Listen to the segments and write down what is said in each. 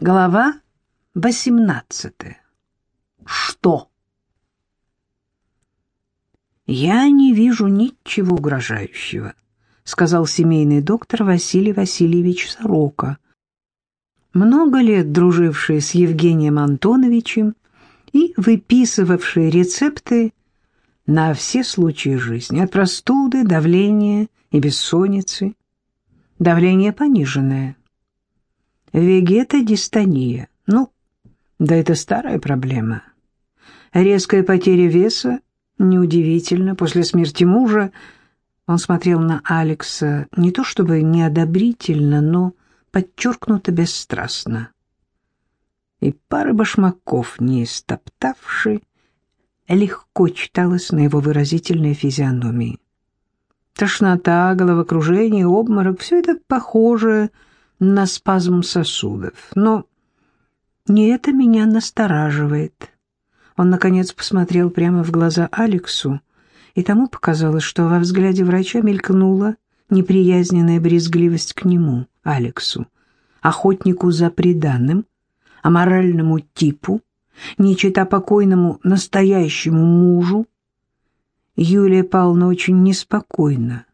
Глава 18. Что? Я не вижу ничего угрожающего, сказал семейный доктор Василий Васильевич Сорока, много лет друживший с Евгением Антоновичем и выписывавший рецепты на все случаи жизни, от простуды, давления и бессонницы. Давление пониженное, Вегетодистония. Ну, да это старая проблема. Резкая потеря веса, неудивительно, после смерти мужа он смотрел на Алекса не то чтобы неодобрительно, но подчеркнуто бесстрастно. И пары башмаков, не стоптавши, легко читалось на его выразительной физиономии. Тошнота, головокружение, обморок — все это похоже на спазм сосудов. Но не это меня настораживает. Он, наконец, посмотрел прямо в глаза Алексу, и тому показалось, что во взгляде врача мелькнула неприязненная брезгливость к нему, Алексу, охотнику за преданным, аморальному типу, не чита покойному настоящему мужу. Юлия Павловна очень неспокойна.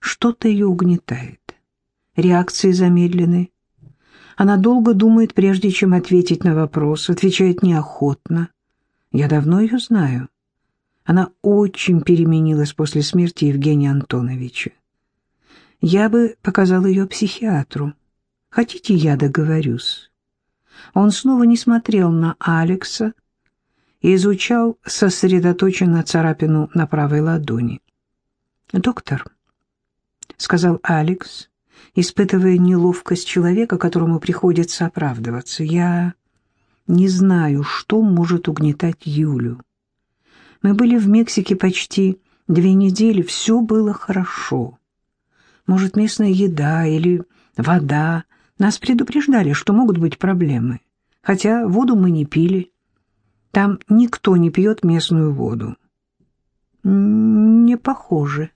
Что-то ее угнетает реакции замедлены. Она долго думает, прежде чем ответить на вопрос, отвечает неохотно. Я давно ее знаю. Она очень переменилась после смерти Евгения Антоновича. Я бы показал ее психиатру. Хотите, я договорюсь? Он снова не смотрел на Алекса и изучал сосредоточенно царапину на правой ладони. «Доктор», — сказал Алекс, испытывая неловкость человека, которому приходится оправдываться. Я не знаю, что может угнетать Юлю. Мы были в Мексике почти две недели, все было хорошо. Может, местная еда или вода. Нас предупреждали, что могут быть проблемы. Хотя воду мы не пили. Там никто не пьет местную воду. Не похоже.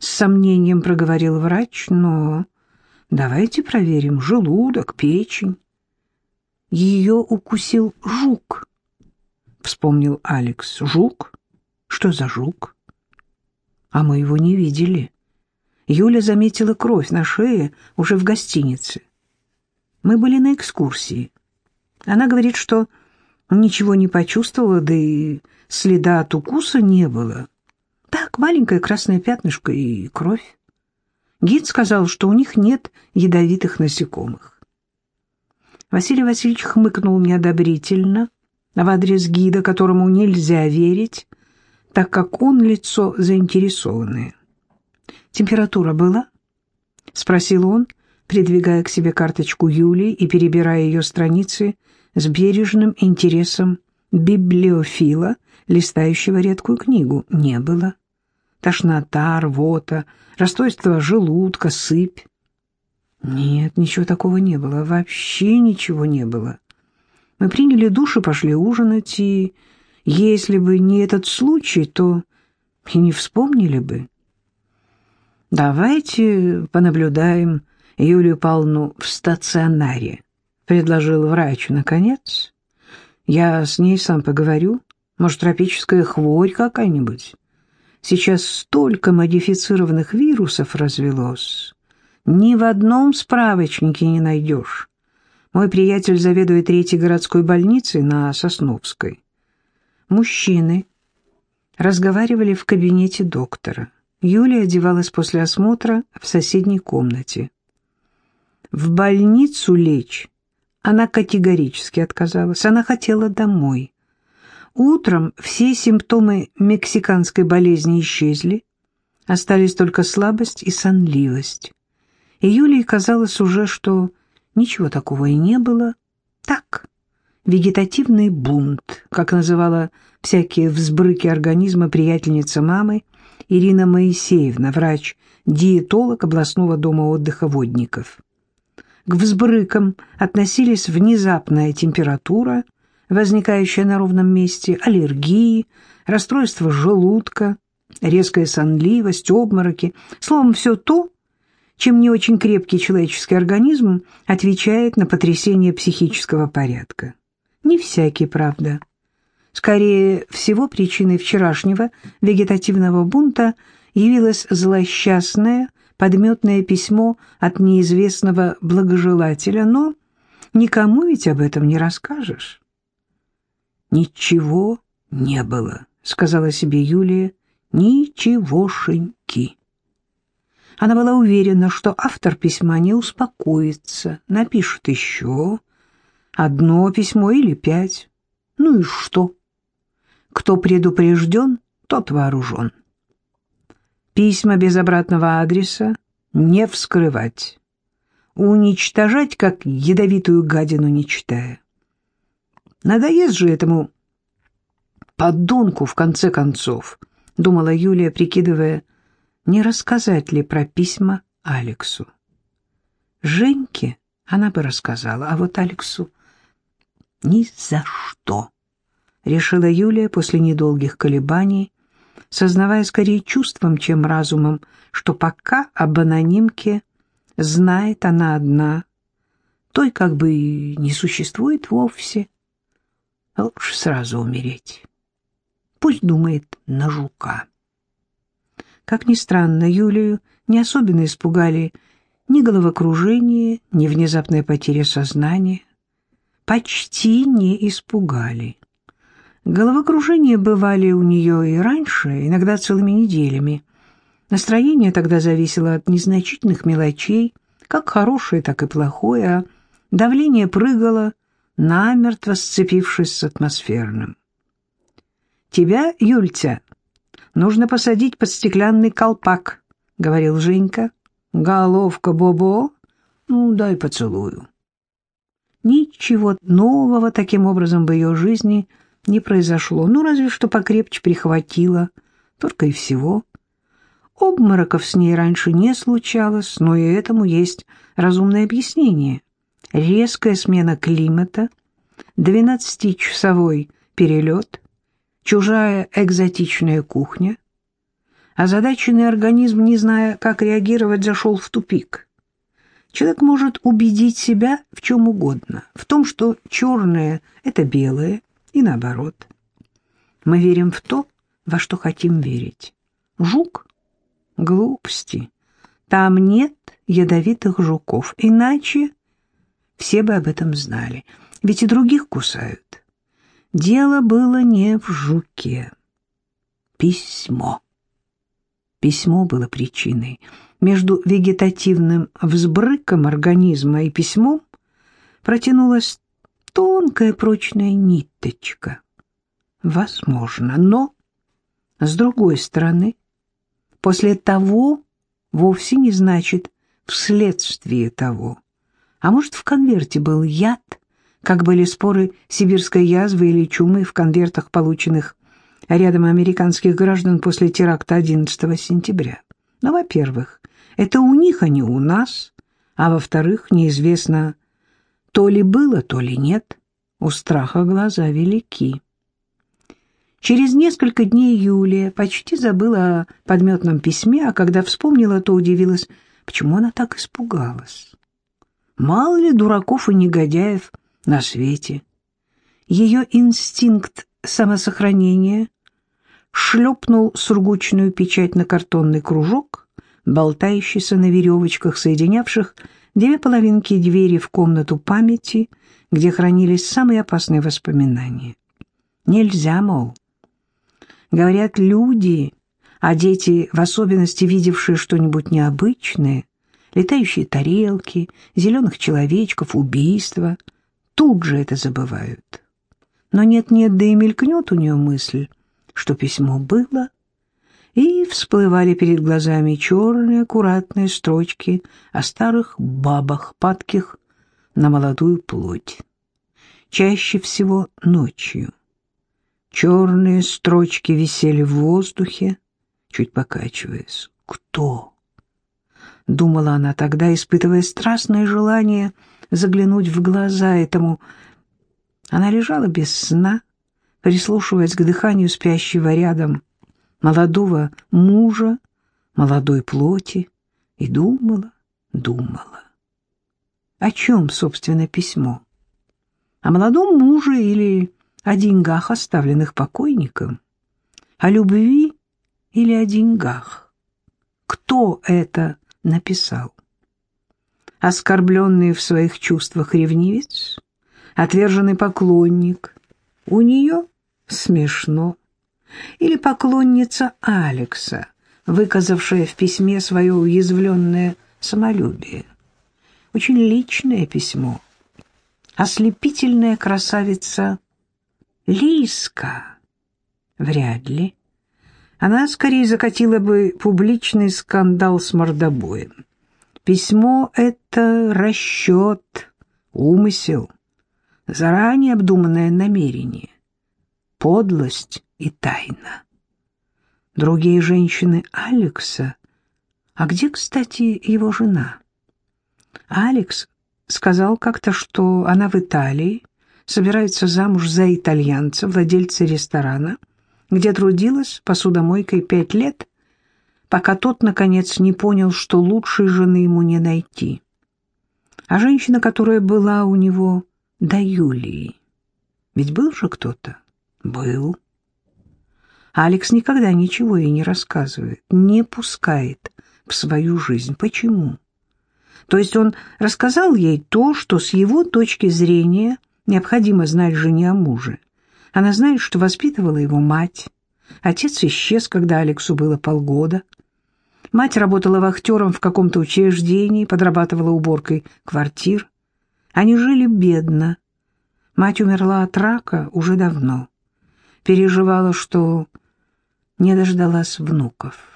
С сомнением проговорил врач, но давайте проверим желудок, печень. Ее укусил жук, вспомнил Алекс. Жук? Что за жук? А мы его не видели. Юля заметила кровь на шее уже в гостинице. Мы были на экскурсии. Она говорит, что ничего не почувствовала, да и следа от укуса не было. Так, маленькое красное пятнышко и кровь. Гид сказал, что у них нет ядовитых насекомых. Василий Васильевич хмыкнул неодобрительно в адрес гида, которому нельзя верить, так как он лицо заинтересованное. «Температура была?» — спросил он, придвигая к себе карточку Юлии и перебирая ее страницы с бережным интересом библиофила, листающего редкую книгу. «Не было» тошнота, рвота, расстройство желудка, сыпь. Нет, ничего такого не было, вообще ничего не было. Мы приняли душ и пошли ужинать, и если бы не этот случай, то и не вспомнили бы. «Давайте понаблюдаем Юлию Павловну в стационаре», — предложил врач наконец. «Я с ней сам поговорю. Может, тропическая хворь какая-нибудь?» Сейчас столько модифицированных вирусов развелось. Ни в одном справочнике не найдешь. Мой приятель заведует третьей городской больницей на Сосновской. Мужчины разговаривали в кабинете доктора. Юлия одевалась после осмотра в соседней комнате. В больницу лечь она категорически отказалась. Она хотела домой. Утром все симптомы мексиканской болезни исчезли, остались только слабость и сонливость. И Юлии казалось уже, что ничего такого и не было. Так, вегетативный бунт, как называла всякие взбрыки организма приятельница мамы Ирина Моисеевна, врач-диетолог областного дома отдыха водников. К взбрыкам относились внезапная температура – возникающая на ровном месте, аллергии, расстройство желудка, резкая сонливость, обмороки, словом, все то, чем не очень крепкий человеческий организм отвечает на потрясение психического порядка. Не всякий, правда. Скорее всего, причиной вчерашнего вегетативного бунта явилось злосчастное подметное письмо от неизвестного благожелателя, но никому ведь об этом не расскажешь. «Ничего не было», — сказала себе Юлия, — «ничегошеньки». Она была уверена, что автор письма не успокоится, напишет еще одно письмо или пять. Ну и что? Кто предупрежден, тот вооружен. Письма без обратного адреса не вскрывать. Уничтожать, как ядовитую гадину не читая. Надоест же этому подонку в конце концов, думала Юлия, прикидывая, не рассказать ли про письма Алексу. Женьке она бы рассказала, а вот Алексу ни за что, решила Юлия после недолгих колебаний, сознавая скорее чувством, чем разумом, что пока об анонимке знает она одна, той как бы не существует вовсе. Лучше сразу умереть. Пусть думает на жука. Как ни странно, Юлию не особенно испугали ни головокружение, ни внезапная потеря сознания. Почти не испугали. Головокружения бывали у нее и раньше, иногда целыми неделями. Настроение тогда зависело от незначительных мелочей, как хорошее, так и плохое, а давление прыгало, намертво сцепившись с атмосферным. «Тебя, Юльтя, нужно посадить под стеклянный колпак», — говорил Женька. «Головка Бобо? Ну, дай поцелую». Ничего нового таким образом в ее жизни не произошло, ну, разве что покрепче прихватило, только и всего. Обмороков с ней раньше не случалось, но и этому есть разумное объяснение. Резкая смена климата, двенадцатичасовой перелет, чужая экзотичная кухня. Озадаченный организм, не зная, как реагировать, зашел в тупик. Человек может убедить себя в чем угодно, в том, что черное — это белое, и наоборот. Мы верим в то, во что хотим верить. Жук — глупости. Там нет ядовитых жуков, иначе все бы об этом знали, ведь и других кусают. Дело было не в жуке. Письмо. Письмо было причиной. Между вегетативным взбрыком организма и письмом протянулась тонкая прочная ниточка. Возможно, но, с другой стороны, после того вовсе не значит вследствие того. А может, в конверте был яд, как были споры сибирской язвы или чумы в конвертах, полученных рядом американских граждан после теракта 11 сентября. Но, во-первых, это у них, а не у нас, а во-вторых, неизвестно, то ли было, то ли нет. У страха глаза велики. Через несколько дней Юлия почти забыла о подметном письме, а когда вспомнила, то удивилась, почему она так испугалась. Мало ли дураков и негодяев на свете. Ее инстинкт самосохранения шлепнул сургучную печать на картонный кружок, болтающийся на веревочках, соединявших две половинки двери в комнату памяти, где хранились самые опасные воспоминания. Нельзя, мол. Говорят, люди, а дети, в особенности видевшие что-нибудь необычное, летающие тарелки, зеленых человечков, убийства, тут же это забывают. Но нет-нет, да и мелькнет у нее мысль, что письмо было, и всплывали перед глазами черные аккуратные строчки о старых бабах, падких на молодую плоть. Чаще всего ночью. Черные строчки висели в воздухе, чуть покачиваясь. «Кто?» — думала она тогда, испытывая страстное желание заглянуть в глаза этому. Она лежала без сна, прислушиваясь к дыханию спящего рядом молодого мужа, молодой плоти, и думала, думала. О чем, собственно, письмо? О молодом муже или о деньгах, оставленных покойником? О любви или о деньгах? Кто это написал? Оскорбленный в своих чувствах ревнивец? Отверженный поклонник? У нее смешно. Или поклонница Алекса, выказавшая в письме свое уязвленное самолюбие? Очень личное письмо. Ослепительная красавица Лиска. Вряд ли. Она скорее закатила бы публичный скандал с мордобоем. Письмо — это расчет, умысел, заранее обдуманное намерение, подлость и тайна. Другие женщины Алекса... А где, кстати, его жена? Алекс сказал как-то, что она в Италии, собирается замуж за итальянца, владельца ресторана, где трудилась посудомойкой пять лет, пока тот, наконец, не понял, что лучшей жены ему не найти. А женщина, которая была у него до Юлии, ведь был же кто-то? Был. Алекс никогда ничего ей не рассказывает, не пускает в свою жизнь. Почему? То есть он рассказал ей то, что с его точки зрения необходимо знать жене о муже. Она знает, что воспитывала его мать. Отец исчез, когда Алексу было полгода. Мать работала вахтером в каком-то учреждении, подрабатывала уборкой квартир. Они жили бедно. Мать умерла от рака уже давно. Переживала, что не дождалась внуков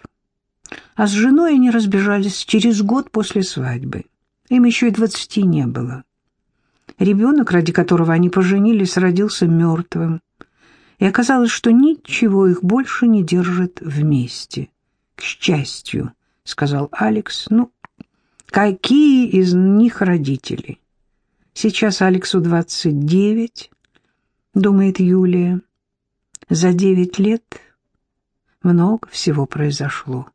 а с женой они разбежались через год после свадьбы. Им еще и двадцати не было. Ребенок, ради которого они поженились, родился мертвым, и оказалось, что ничего их больше не держит вместе. «К счастью», — сказал Алекс, — «ну, какие из них родители?» «Сейчас Алексу двадцать девять», — думает Юлия. «За девять лет много всего произошло».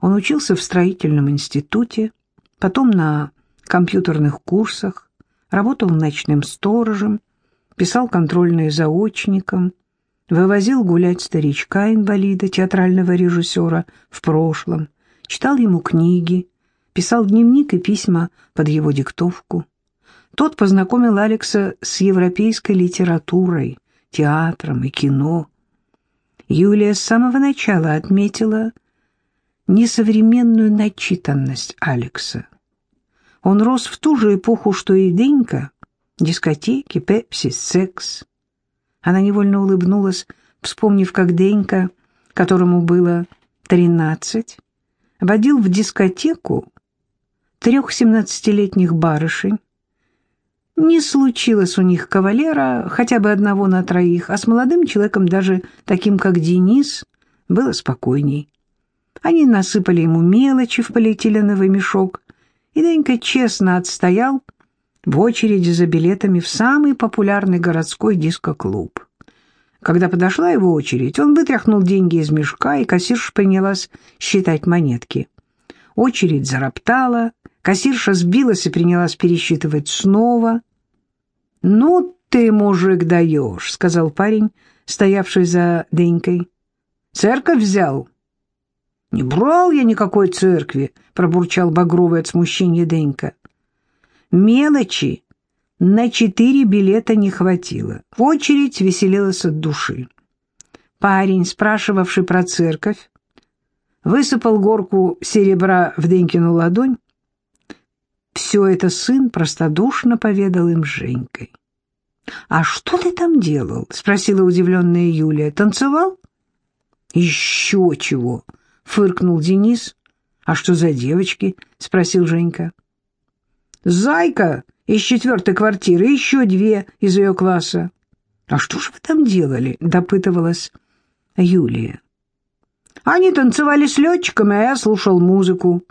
Он учился в строительном институте, потом на компьютерных курсах, работал ночным сторожем, писал контрольные заочником, вывозил гулять старичка-инвалида, театрального режиссера в прошлом, читал ему книги, писал дневник и письма под его диктовку. Тот познакомил Алекса с европейской литературой, театром и кино. Юлия с самого начала отметила – несовременную начитанность Алекса. Он рос в ту же эпоху, что и Денька, дискотеки, пепси, секс. Она невольно улыбнулась, вспомнив, как Денька, которому было тринадцать, водил в дискотеку трех семнадцатилетних барышень. Не случилось у них кавалера, хотя бы одного на троих, а с молодым человеком, даже таким, как Денис, было спокойней. Они насыпали ему мелочи в полиэтиленовый мешок, и Денька честно отстоял в очереди за билетами в самый популярный городской диско-клуб. Когда подошла его очередь, он вытряхнул деньги из мешка, и кассирша принялась считать монетки. Очередь зароптала, кассирша сбилась и принялась пересчитывать снова. «Ну ты, мужик, даешь», — сказал парень, стоявший за Денькой. «Церковь взял?» «Не брал я никакой церкви», — пробурчал багровый от смущения Денька. «Мелочи на четыре билета не хватило. Очередь веселилась от души. Парень, спрашивавший про церковь, высыпал горку серебра в Денькину ладонь. Все это сын простодушно поведал им Женькой. «А что ты там делал?» — спросила удивленная Юлия. «Танцевал?» «Еще чего!» — фыркнул Денис. «А что за девочки?» — спросил Женька. «Зайка из четвертой квартиры, еще две из ее класса». «А что же вы там делали?» — допытывалась Юлия. «Они танцевали с летчиками, а я слушал музыку.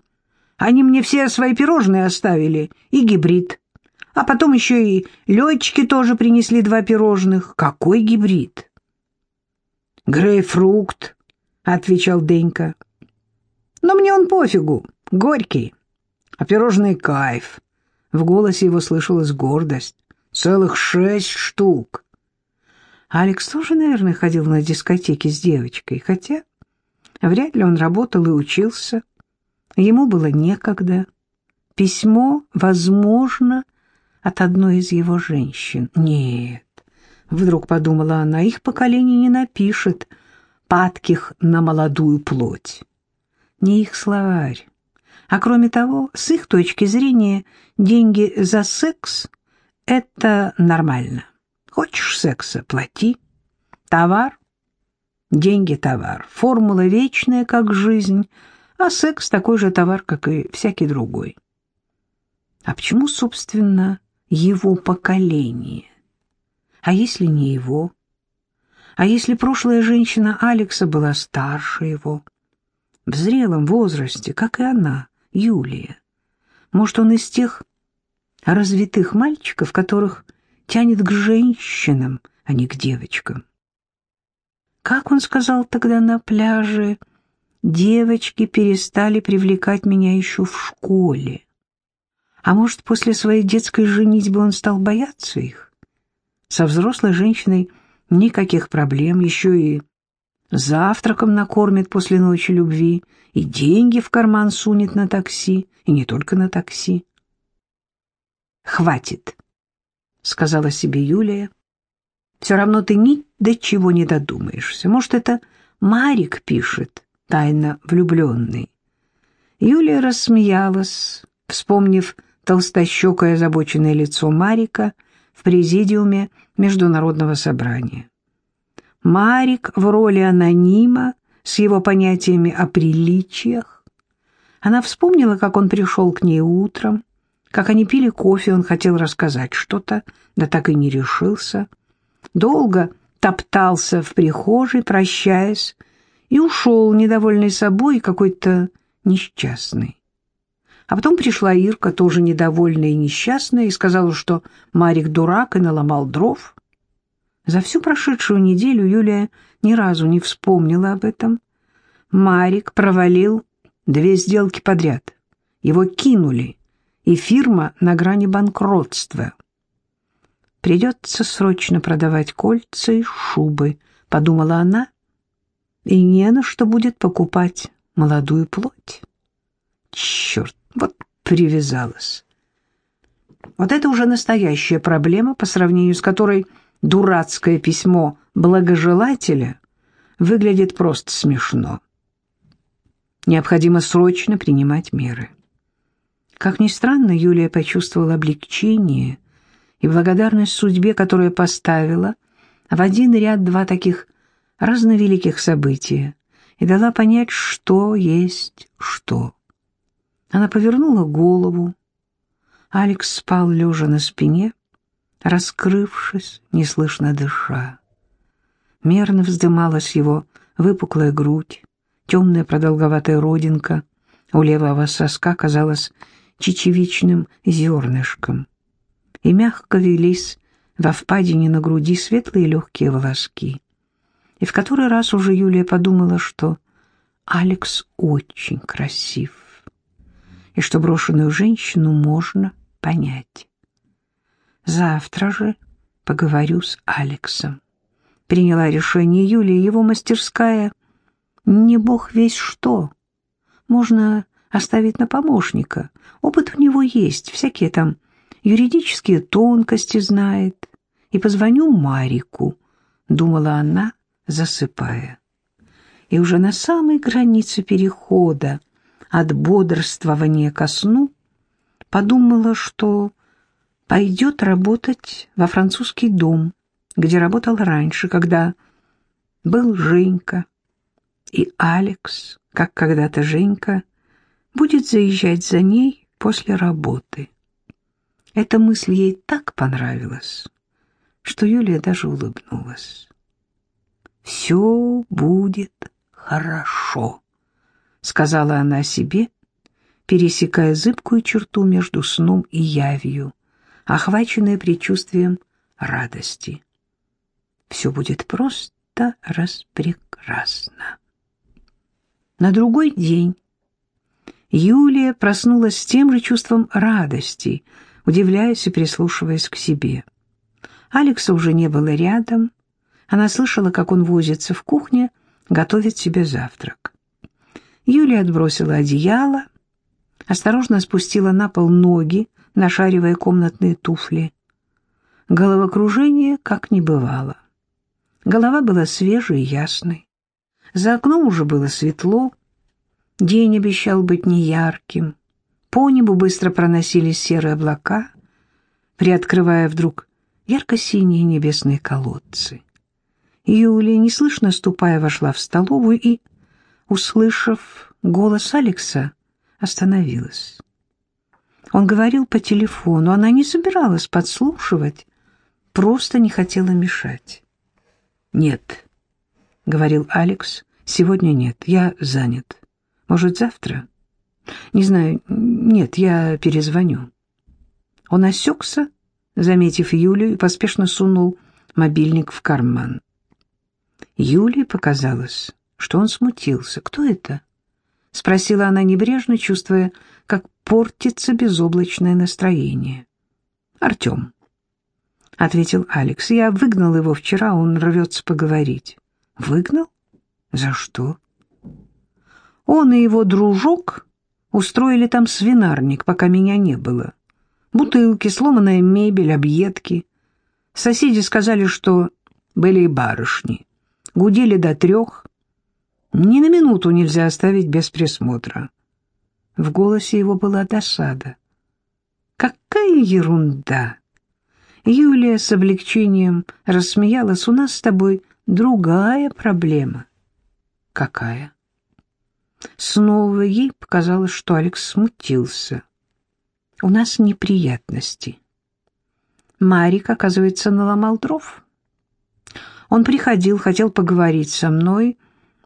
Они мне все свои пирожные оставили и гибрид. А потом еще и летчики тоже принесли два пирожных. Какой гибрид?» «Грейпфрукт», — отвечал Денька. «Но мне он пофигу, горький. А пирожный кайф. В голосе его слышалась гордость. Целых шесть штук. Алекс тоже, наверное, ходил на дискотеки с девочкой, хотя вряд ли он работал и учился. Ему было некогда. Письмо, возможно, от одной из его женщин. Нет, вдруг подумала она, их поколение не напишет падких на молодую плоть. Не их словарь. А кроме того, с их точки зрения, деньги за секс — это нормально. Хочешь секса — плати. Товар — деньги — товар. Формула вечная, как жизнь, а секс — такой же товар, как и всякий другой. А почему, собственно, его поколение? А если не его? А если прошлая женщина Алекса была старше его? В зрелом возрасте, как и она, Юлия. Может, он из тех развитых мальчиков, которых тянет к женщинам, а не к девочкам? Как он сказал тогда на пляже, девочки перестали привлекать меня еще в школе. А может, после своей детской женитьбы он стал бояться их? Со взрослой женщиной никаких проблем, еще и завтраком накормит после ночи любви, и деньги в карман сунет на такси, и не только на такси. «Хватит», — сказала себе Юлия. «Все равно ты ни до чего не додумаешься. Может, это Марик пишет, тайно влюбленный». Юлия рассмеялась, вспомнив толстощекое озабоченное лицо Марика в президиуме Международного собрания. Марик в роли анонима с его понятиями о приличиях. Она вспомнила, как он пришел к ней утром, как они пили кофе, он хотел рассказать что-то, да так и не решился. Долго топтался в прихожей, прощаясь, и ушел, недовольный собой, какой-то несчастный. А потом пришла Ирка, тоже недовольная и несчастная, и сказала, что Марик дурак и наломал дров. За всю прошедшую неделю Юлия ни разу не вспомнила об этом. Марик провалил две сделки подряд. Его кинули, и фирма на грани банкротства. «Придется срочно продавать кольца и шубы», — подумала она, — «и не на что будет покупать молодую плоть». Черт, вот привязалась. Вот это уже настоящая проблема, по сравнению с которой дурацкое письмо благожелателя выглядит просто смешно. Необходимо срочно принимать меры. Как ни странно, Юлия почувствовала облегчение и благодарность судьбе, которая поставила в один ряд два таких разновеликих события и дала понять, что есть что. Она повернула голову. Алекс спал лежа на спине, раскрывшись, неслышно дыша. Мерно вздымалась его выпуклая грудь, темная продолговатая родинка у левого соска казалась чечевичным зернышком, и мягко велись во впадине на груди светлые легкие волоски. И в который раз уже Юлия подумала, что Алекс очень красив и что брошенную женщину можно понять. Завтра же поговорю с Алексом. Приняла решение Юлия, его мастерская не бог весь что. Можно оставить на помощника. Опыт у него есть, всякие там юридические тонкости знает. И позвоню Марику, думала она, засыпая. И уже на самой границе перехода от бодрствования ко сну, подумала, что пойдет работать во французский дом, где работал раньше, когда был Женька, и Алекс, как когда-то Женька, будет заезжать за ней после работы. Эта мысль ей так понравилась, что Юлия даже улыбнулась. «Все будет хорошо» сказала она себе, пересекая зыбкую черту между сном и явью, охваченная предчувствием радости. Все будет просто распрекрасно. На другой день Юлия проснулась с тем же чувством радости, удивляясь и прислушиваясь к себе. Алекса уже не было рядом. Она слышала, как он возится в кухне, готовит себе завтрак. Юлия отбросила одеяло, осторожно спустила на пол ноги, нашаривая комнатные туфли. Головокружение как не бывало. Голова была свежей и ясной. За окном уже было светло, День обещал быть неярким. По небу быстро проносились серые облака, приоткрывая вдруг ярко-синие небесные колодцы. Юлия, неслышно ступая, вошла в столовую и, услышав голос Алекса, остановилась. Он говорил по телефону, она не собиралась подслушивать, просто не хотела мешать. «Нет», — говорил Алекс, — «сегодня нет, я занят». Может, завтра? Не знаю. Нет, я перезвоню. Он осекся, заметив Юлию, и поспешно сунул мобильник в карман. Юлии показалось, что он смутился. «Кто это?» — спросила она небрежно, чувствуя, как портится безоблачное настроение. «Артем», — ответил Алекс. «Я выгнал его вчера, он рвется поговорить». «Выгнал? За что?» Он и его дружок устроили там свинарник, пока меня не было. Бутылки, сломанная мебель, объедки. Соседи сказали, что были и барышни. Гудели до трех. Ни на минуту нельзя оставить без присмотра. В голосе его была досада. «Какая ерунда!» Юлия с облегчением рассмеялась. «У нас с тобой другая проблема». «Какая?» Снова ей показалось, что Алекс смутился. «У нас неприятности. Марик, оказывается, наломал дров. Он приходил, хотел поговорить со мной,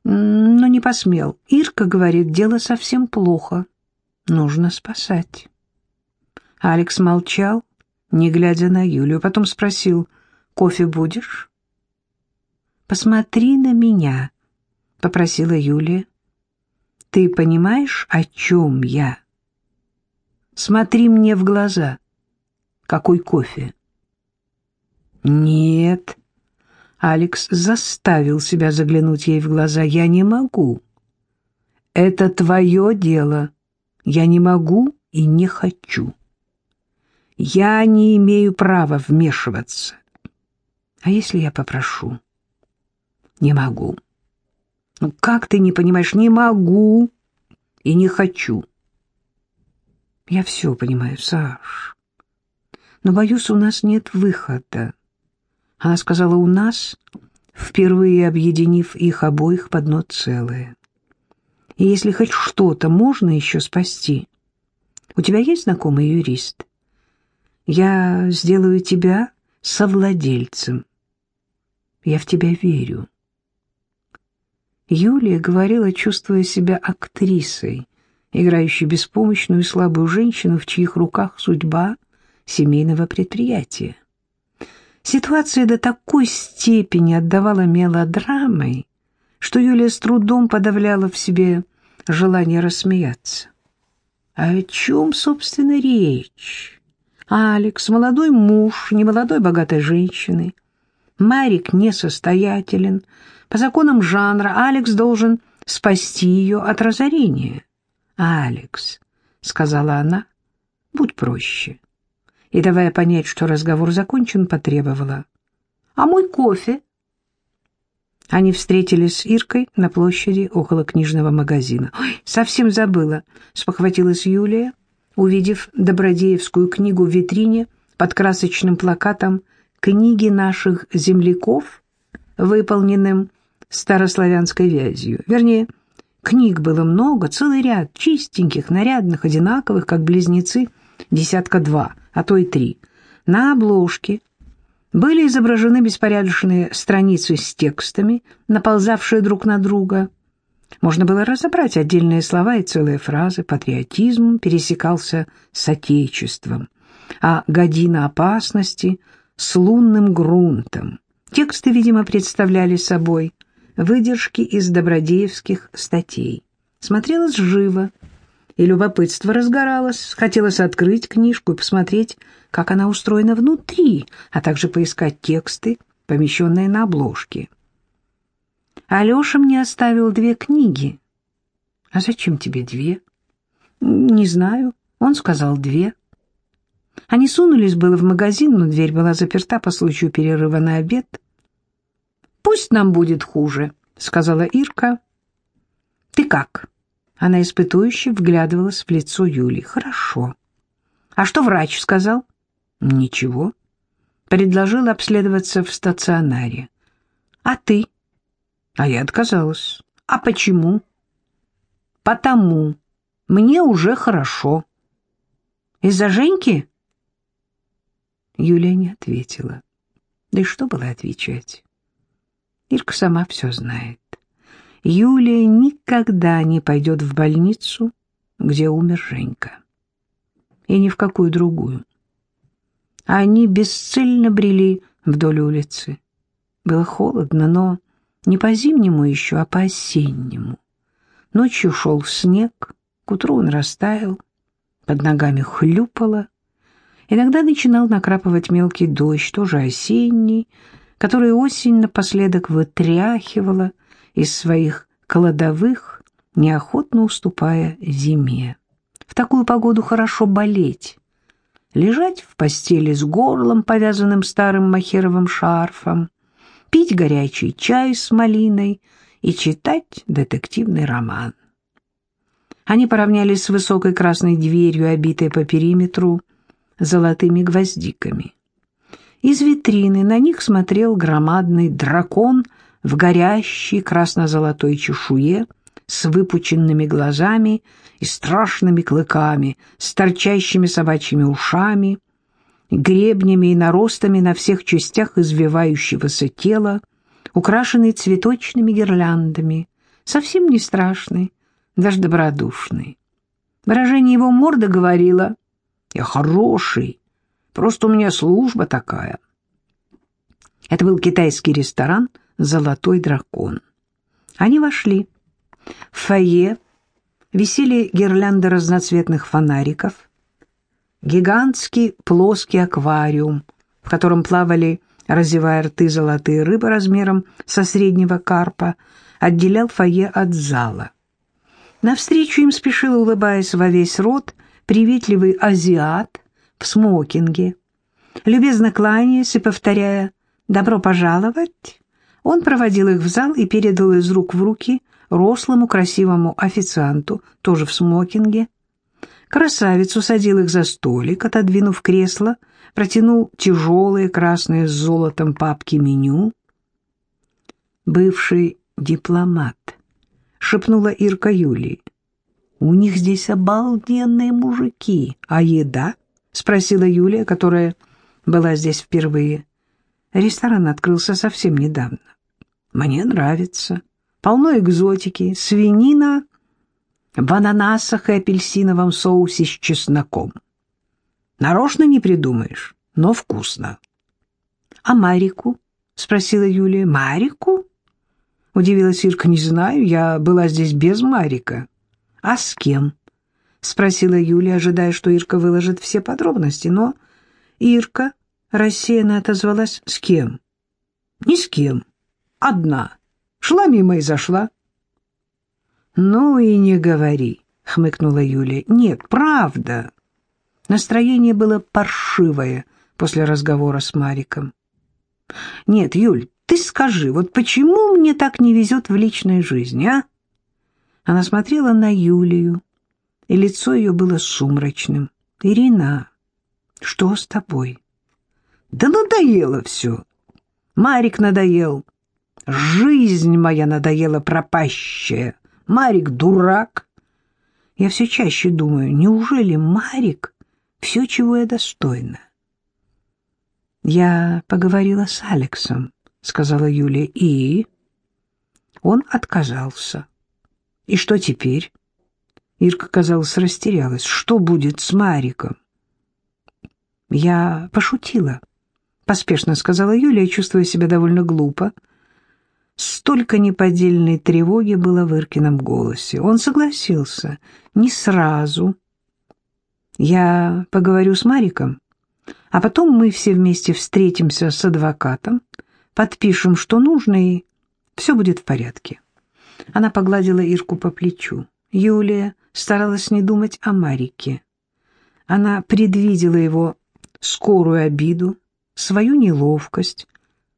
но не посмел. Ирка говорит, дело совсем плохо. Нужно спасать». Алекс молчал, не глядя на Юлю, потом спросил, «Кофе будешь?» «Посмотри на меня», — попросила Юлия. Ты понимаешь, о чем я? Смотри мне в глаза. Какой кофе? Нет. Алекс заставил себя заглянуть ей в глаза. Я не могу. Это твое дело. Я не могу и не хочу. Я не имею права вмешиваться. А если я попрошу? Не могу. Ну как ты не понимаешь? Не могу и не хочу. Я все понимаю, Саш. Но, боюсь, у нас нет выхода. Она сказала «у нас», впервые объединив их обоих под одно целое. И если хоть что-то можно еще спасти, у тебя есть знакомый юрист? Я сделаю тебя совладельцем. Я в тебя верю. Юлия говорила, чувствуя себя актрисой, играющей беспомощную и слабую женщину, в чьих руках судьба семейного предприятия. Ситуация до такой степени отдавала мелодрамой, что Юлия с трудом подавляла в себе желание рассмеяться. А о чем, собственно, речь? Алекс, молодой муж немолодой богатой женщины. Марик несостоятелен, по законам жанра Алекс должен спасти ее от разорения. «Алекс», — сказала она, — «будь проще». И, давая понять, что разговор закончен, потребовала. «А мой кофе?» Они встретились с Иркой на площади около книжного магазина. «Ой, совсем забыла», — спохватилась Юлия, увидев добродеевскую книгу в витрине под красочным плакатом «Книги наших земляков», выполненным старославянской вязью. Вернее, книг было много, целый ряд, чистеньких, нарядных, одинаковых, как близнецы, десятка два, а то и три. На обложке были изображены беспорядочные страницы с текстами, наползавшие друг на друга. Можно было разобрать отдельные слова и целые фразы. Патриотизм пересекался с отечеством, а година опасности — с лунным грунтом. Тексты, видимо, представляли собой выдержки из добродеевских статей. Смотрелось живо, и любопытство разгоралось. Хотелось открыть книжку и посмотреть, как она устроена внутри, а также поискать тексты, помещенные на обложке. Алеша мне оставил две книги. А зачем тебе две? Не знаю. Он сказал две. Они сунулись было в магазин, но дверь была заперта по случаю перерыва на обед. «Пусть нам будет хуже», — сказала Ирка. «Ты как?» Она испытующе вглядывалась в лицо Юли. «Хорошо. А что врач сказал?» «Ничего. Предложил обследоваться в стационаре. А ты?» «А я отказалась. А почему?» «Потому. Мне уже хорошо». «Из-за Женьки?» Юлия не ответила. Да и что было отвечать? Ирка сама все знает. Юлия никогда не пойдет в больницу, где умер Женька. И ни в какую другую. Они бесцельно брели вдоль улицы. Было холодно, но не по-зимнему еще, а по-осеннему. Ночью шел снег, к утру он растаял, под ногами хлюпало. Иногда начинал накрапывать мелкий дождь, тоже осенний, который осень напоследок вытряхивала из своих кладовых, неохотно уступая зиме. В такую погоду хорошо болеть, лежать в постели с горлом, повязанным старым махеровым шарфом, пить горячий чай с малиной и читать детективный роман. Они поравнялись с высокой красной дверью, обитой по периметру золотыми гвоздиками. Из витрины на них смотрел громадный дракон в горящей красно-золотой чешуе с выпученными глазами и страшными клыками, с торчащими собачьими ушами, гребнями и наростами на всех частях извивающегося тела, украшенный цветочными гирляндами, совсем не страшный, даже добродушный. Выражение его морды говорило «Я хороший, Просто у меня служба такая. Это был китайский ресторан «Золотой дракон». Они вошли. В фойе висели гирлянды разноцветных фонариков, гигантский плоский аквариум, в котором плавали, разевая рты, золотые рыбы размером со среднего карпа, отделял фойе от зала. Навстречу им спешил, улыбаясь во весь рот, приветливый азиат в смокинге. Любезно кланяясь и повторяя «добро пожаловать», он проводил их в зал и передал из рук в руки рослому красивому официанту, тоже в смокинге. Красавец усадил их за столик, отодвинув кресло, протянул тяжелые красные с золотом папки меню. «Бывший дипломат», — шепнула Ирка Юлии. «У них здесь обалденные мужики, а еда —— спросила Юлия, которая была здесь впервые. Ресторан открылся совсем недавно. Мне нравится. Полно экзотики, свинина в ананасах и апельсиновом соусе с чесноком. Нарочно не придумаешь, но вкусно. — А Марику? — спросила Юлия. — Марику? — удивилась Ирка. — Не знаю, я была здесь без Марика. — А с кем? —— спросила Юлия, ожидая, что Ирка выложит все подробности. Но Ирка рассеянно отозвалась «С кем?» «Ни с кем. Одна. Шла мимо и зашла». «Ну и не говори», — хмыкнула Юлия. «Нет, правда». Настроение было паршивое после разговора с Мариком. «Нет, Юль, ты скажи, вот почему мне так не везет в личной жизни, а?» Она смотрела на Юлию, и лицо ее было сумрачным. «Ирина, что с тобой?» «Да надоело все. Марик надоел. Жизнь моя надоела пропащая. Марик дурак. Я все чаще думаю, неужели Марик все, чего я достойна?» «Я поговорила с Алексом», — сказала Юлия, — «и...» Он отказался. «И что теперь?» Ирка, казалось, растерялась. Что будет с Мариком? Я пошутила, поспешно сказала Юлия, чувствуя себя довольно глупо. Столько неподдельной тревоги было в Иркином голосе. Он согласился. Не сразу. Я поговорю с Мариком, а потом мы все вместе встретимся с адвокатом, подпишем, что нужно, и все будет в порядке. Она погладила Ирку по плечу. Юлия старалась не думать о Марике. Она предвидела его скорую обиду, свою неловкость,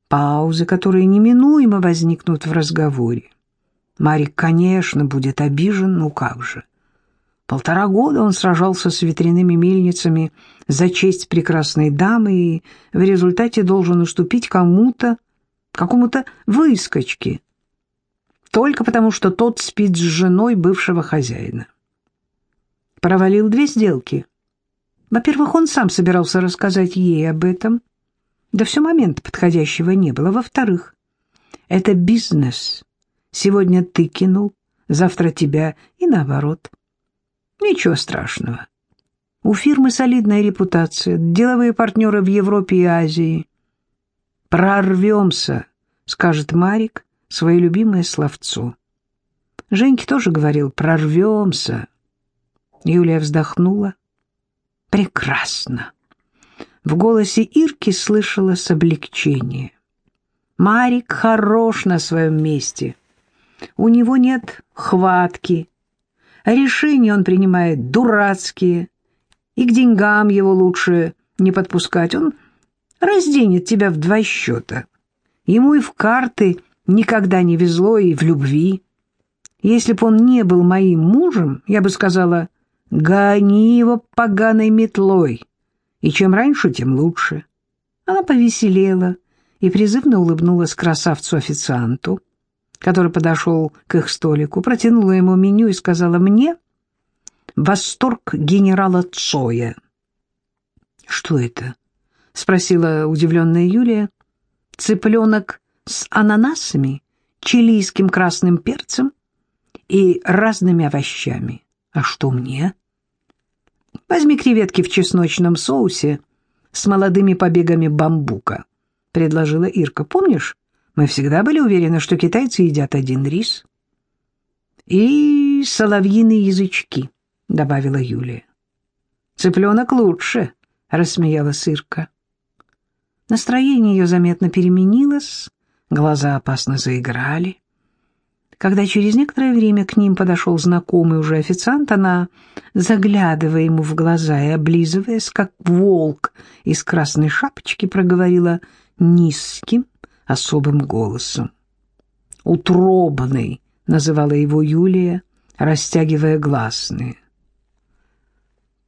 паузы, которые неминуемо возникнут в разговоре. Марик, конечно, будет обижен, ну как же. Полтора года он сражался с ветряными мельницами за честь прекрасной дамы и в результате должен уступить кому-то, какому-то выскочке, только потому что тот спит с женой бывшего хозяина. Провалил две сделки. Во-первых, он сам собирался рассказать ей об этом, да все момента подходящего не было. Во-вторых, это бизнес. Сегодня ты кинул, завтра тебя и наоборот. Ничего страшного. У фирмы солидная репутация, деловые партнеры в Европе и Азии. «Прорвемся», — скажет Марик, свое любимое словцо. Женьке тоже говорил «прорвемся». Юлия вздохнула. «Прекрасно». В голосе Ирки слышалось облегчение. Марик хорош на своем месте. У него нет хватки. Решения он принимает дурацкие. И к деньгам его лучше не подпускать. Он разденет тебя в два счета. Ему и в карты никогда не везло, и в любви. Если б он не был моим мужем, я бы сказала, гони его поганой метлой и чем раньше, тем лучше. Она повеселела и призывно улыбнулась красавцу-официанту, который подошел к их столику, протянула ему меню и сказала «Мне восторг генерала Цоя». «Что это?» — спросила удивленная Юлия. «Цыпленок с ананасами, чилийским красным перцем и разными овощами. А что мне?» Возьми креветки в чесночном соусе с молодыми побегами бамбука, — предложила Ирка. Помнишь, мы всегда были уверены, что китайцы едят один рис. И соловьиные язычки, — добавила Юлия. Цыпленок лучше, — рассмеялась Ирка. Настроение ее заметно переменилось, глаза опасно заиграли. Когда через некоторое время к ним подошел знакомый уже официант, она, заглядывая ему в глаза и облизываясь, как волк из красной шапочки, проговорила низким, особым голосом. «Утробный», — называла его Юлия, растягивая гласные.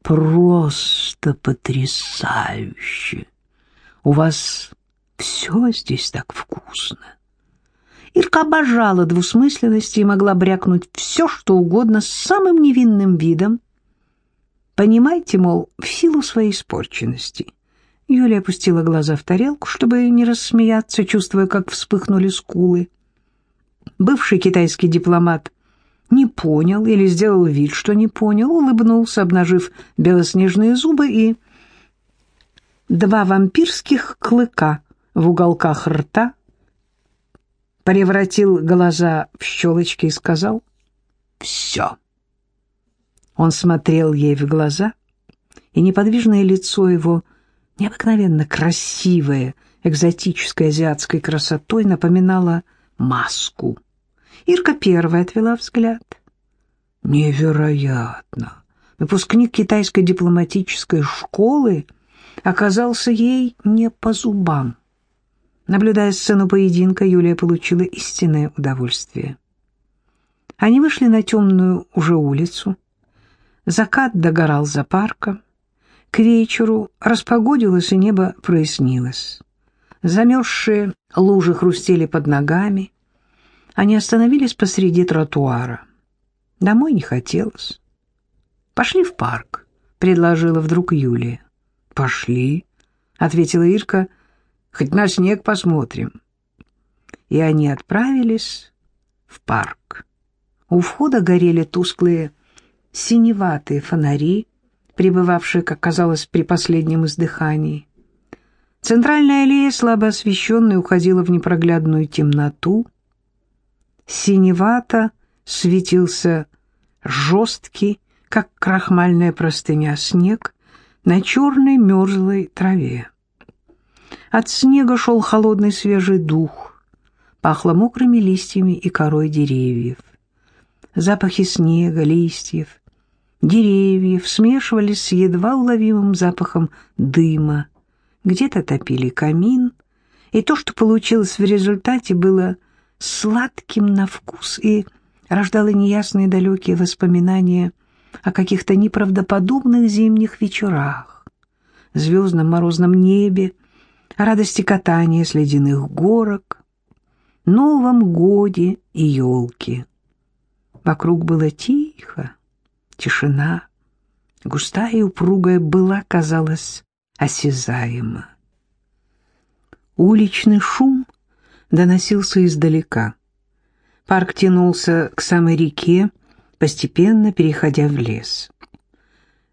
«Просто потрясающе! У вас все здесь так вкусно!» Ирка обожала двусмысленности и могла брякнуть все, что угодно с самым невинным видом. Понимаете, мол, в силу своей испорченности. Юлия опустила глаза в тарелку, чтобы не рассмеяться, чувствуя, как вспыхнули скулы. Бывший китайский дипломат не понял или сделал вид, что не понял, улыбнулся, обнажив белоснежные зубы и два вампирских клыка в уголках рта превратил глаза в щелочки и сказал «Все». Он смотрел ей в глаза, и неподвижное лицо его, необыкновенно красивое, экзотической азиатской красотой, напоминало маску. Ирка первая отвела взгляд. Невероятно! Выпускник китайской дипломатической школы оказался ей не по зубам. Наблюдая сцену поединка, Юлия получила истинное удовольствие. Они вышли на темную уже улицу. Закат догорал за парком. К вечеру распогодилось, и небо прояснилось. Замерзшие лужи хрустели под ногами. Они остановились посреди тротуара. Домой не хотелось. «Пошли в парк», — предложила вдруг Юлия. «Пошли», — ответила Ирка, — Хоть на снег посмотрим. И они отправились в парк. У входа горели тусклые синеватые фонари, пребывавшие, как казалось, при последнем издыхании. Центральная аллея, слабо освещенная, уходила в непроглядную темноту. Синевато светился жесткий, как крахмальная простыня, снег на черной мерзлой траве. От снега шел холодный свежий дух, пахло мокрыми листьями и корой деревьев. Запахи снега, листьев, деревьев смешивались с едва уловимым запахом дыма. Где-то топили камин, и то, что получилось в результате, было сладким на вкус и рождало неясные далекие воспоминания о каких-то неправдоподобных зимних вечерах, звездном морозном небе, радости катания с ледяных горок, Новом годе и елки. Вокруг было тихо, тишина, густая и упругая была, казалось, осязаема. Уличный шум доносился издалека. Парк тянулся к самой реке, постепенно переходя в лес.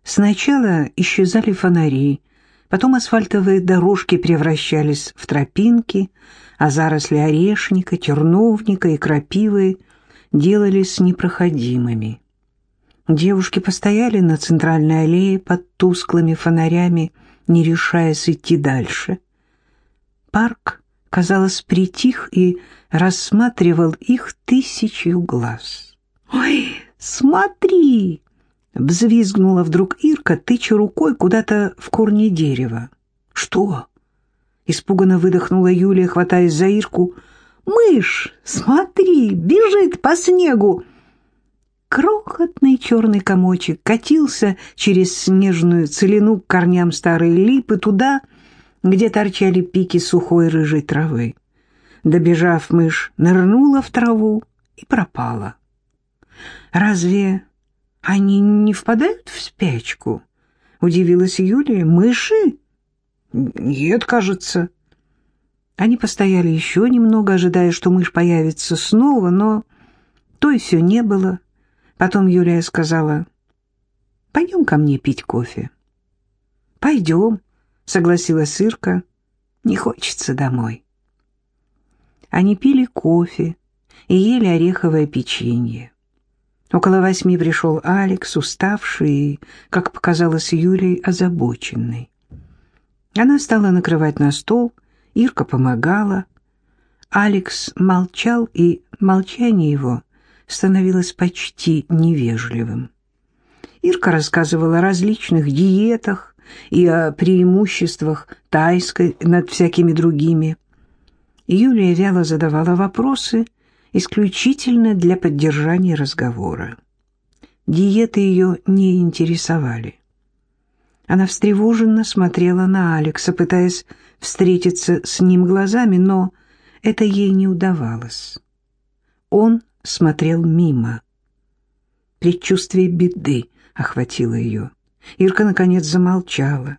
Сначала исчезали фонари, потом асфальтовые дорожки превращались в тропинки, а заросли орешника, терновника и крапивы делались непроходимыми. Девушки постояли на центральной аллее под тусклыми фонарями, не решаясь идти дальше. Парк, казалось, притих и рассматривал их тысячью глаз. «Ой, смотри!» — взвизгнула вдруг Ирка, тыча рукой куда-то в корни дерева. «Что?» — испуганно выдохнула Юлия, хватаясь за Ирку. «Мышь, смотри, бежит по снегу!» Крохотный черный комочек катился через снежную целину к корням старой липы туда, где торчали пики сухой рыжей травы. Добежав, мышь нырнула в траву и пропала. «Разве они не впадают в спячку?» — удивилась Юлия. «Мыши?» «Нет, кажется». Они постояли еще немного, ожидая, что мышь появится снова, но то и все не было. Потом Юлия сказала, «Пойдем ко мне пить кофе». «Пойдем», — согласилась Ирка. «Не хочется домой». Они пили кофе и ели ореховое печенье. Около восьми пришел Алекс, уставший и, как показалось Юлей, озабоченный. Она стала накрывать на стол, Ирка помогала. Алекс молчал, и молчание его становилось почти невежливым. Ирка рассказывала о различных диетах и о преимуществах тайской над всякими другими. Юлия вяло задавала вопросы исключительно для поддержания разговора. Диеты ее не интересовали. Она встревоженно смотрела на Алекса, пытаясь встретиться с ним глазами, но это ей не удавалось. Он смотрел мимо. Предчувствие беды охватило ее. Ирка, наконец, замолчала.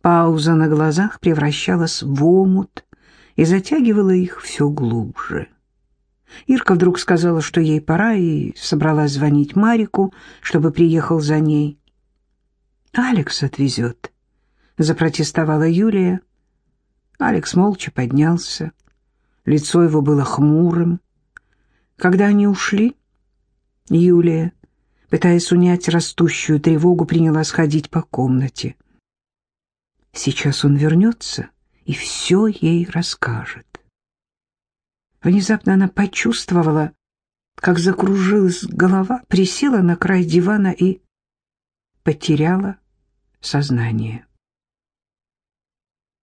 Пауза на глазах превращалась в омут и затягивала их все глубже. Ирка вдруг сказала, что ей пора, и собралась звонить Марику, чтобы приехал за ней. «Алекс отвезет», — запротестовала Юлия. Алекс молча поднялся. Лицо его было хмурым. Когда они ушли, Юлия, пытаясь унять растущую тревогу, принялась ходить по комнате. Сейчас он вернется и все ей расскажет. Внезапно она почувствовала, как закружилась голова, присела на край дивана и потеряла сознание.